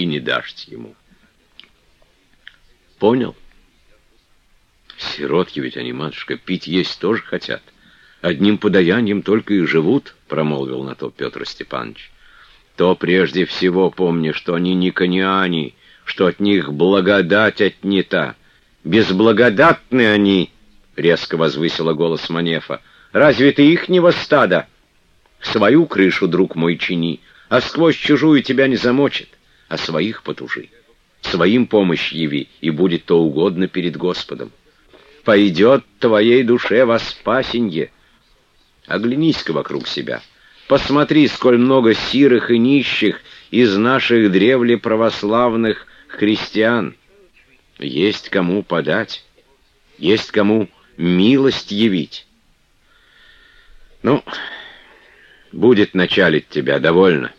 и не дашь ему. Понял? Сиротки ведь они, матушка, пить есть тоже хотят. Одним подаянием только и живут, промолвил на то Петр Степанович. То прежде всего помни, что они не кониане, что от них благодать отнята. Безблагодатны они, резко возвысила голос Манефа. Разве ты их не стада? Свою крышу, друг мой, чини, а сквозь чужую тебя не замочит, а своих потужи. Своим помощь яви, и будет то угодно перед Господом. Пойдет твоей душе во спасенье. Оглянись-ка вокруг себя. Посмотри, сколь много сирых и нищих из наших древле православных христиан. Есть кому подать, есть кому милость явить. Ну, будет началить тебя, довольно.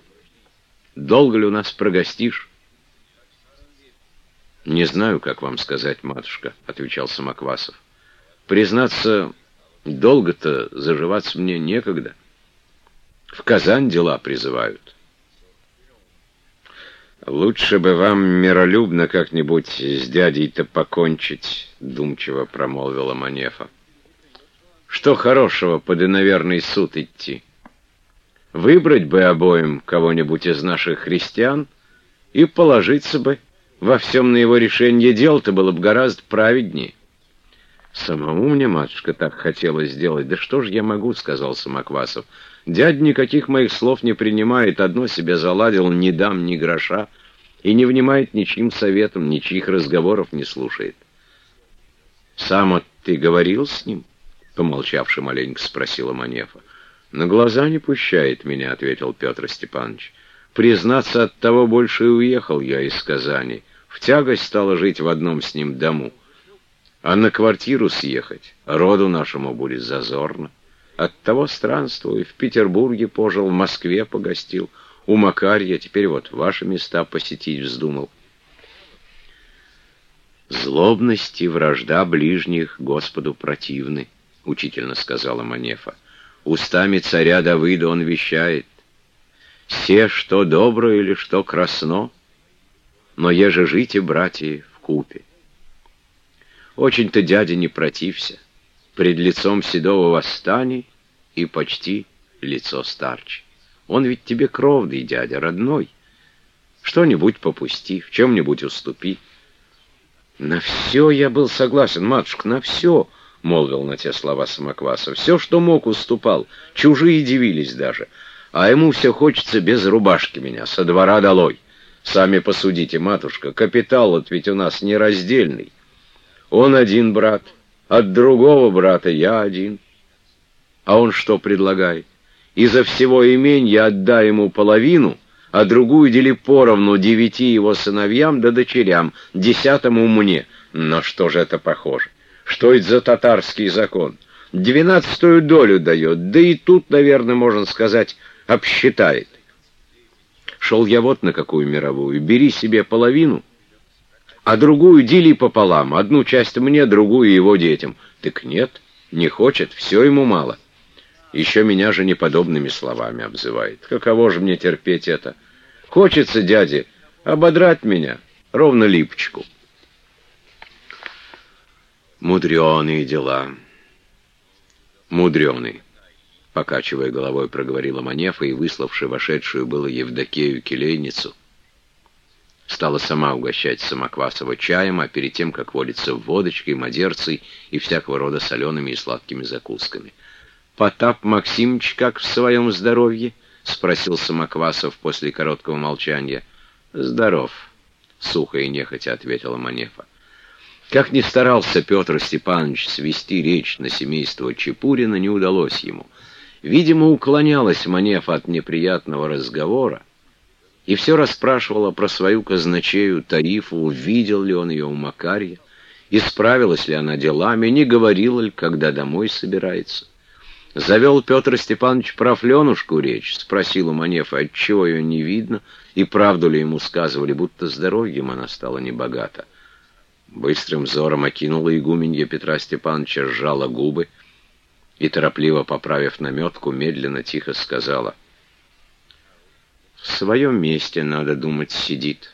Долго ли у нас прогостишь? «Не знаю, как вам сказать, матушка», — отвечал Самоквасов. «Признаться, долго-то заживаться мне некогда. В Казань дела призывают». «Лучше бы вам миролюбно как-нибудь с дядей-то покончить», — думчиво промолвила Манефа. «Что хорошего под иноверный суд идти? Выбрать бы обоим кого-нибудь из наших христиан и положиться бы во всем на его решение дел-то было бы гораздо праведнее». «Самому мне, матушка, так хотелось сделать. Да что же я могу?» — сказал Самоквасов. Дядя никаких моих слов не принимает, одно себе заладил, не дам ни гроша, и не внимает ничьим советом, ничьих разговоров не слушает. «Сам ты говорил с ним?» — помолчавши маленько спросила Манефа. «На глаза не пущает меня», — ответил Петр Степанович. «Признаться, от того больше и уехал я из Казани. В тягость стало жить в одном с ним дому. А на квартиру съехать роду нашему будет зазорно». Оттого странствую. В Петербурге пожил, в Москве погостил. У Макарья теперь вот ваши места посетить вздумал. «Злобность и вражда ближних Господу противны», — учительно сказала Манефа. «Устами царя Давыда он вещает. Все, что добро или что красно, но еже жите, братья, в купе. Очень-то дядя не протився. Пред лицом седого восстания и почти лицо старче. Он ведь тебе кровный дядя, родной. Что-нибудь попусти, в чем-нибудь уступи. На все я был согласен, матушка, на все, — молвил на те слова Самоквасов. Все, что мог, уступал. Чужие дивились даже. А ему все хочется без рубашки меня, со двора долой. Сами посудите, матушка, капитал ведь у нас нераздельный. Он один брат, от другого брата я один. А он что предлагает? Из-за всего именья отдай ему половину, а другую дели поровну девяти его сыновьям да дочерям, десятому мне. Но что же это похоже? Что это за татарский закон? Двенадцатую долю дает, да и тут, наверное, можно сказать, обсчитает. Шел я вот на какую мировую. Бери себе половину, а другую дели пополам. Одну часть мне, другую его детям. Так нет, не хочет, все ему мало. Еще меня же неподобными словами обзывает. Каково же мне терпеть это? Хочется, дяде, ободрать меня, ровно липочку. Мудреные дела. Мудреные. Покачивая головой, проговорила Манефа и, выславши вошедшую было Евдокею келейницу, стала сама угощать Самоквасова чаем, а перед тем, как водится водочкой, мадерцей и всякого рода солеными и сладкими закусками. Потап Максимович как в своем здоровье?» — спросил Самоквасов после короткого молчания. «Здоров», — сухо и нехотя ответила Манефа. Как ни старался Петр Степанович свести речь на семейство Чепурина, не удалось ему. Видимо, уклонялась Манефа от неприятного разговора и все расспрашивала про свою казначею Тарифу, видел ли он ее у Макарья, исправилась ли она делами, не говорила ли, когда домой собирается. Завел Петр Степанович про Фленушку речь, спросил у Манефа, отчего ее не видно, и правду ли ему сказывали, будто здоровьем она стала небогата. Быстрым взором окинула игуменья Петра Степановича, сжала губы и, торопливо поправив наметку, медленно, тихо сказала. «В своем месте, надо думать, сидит».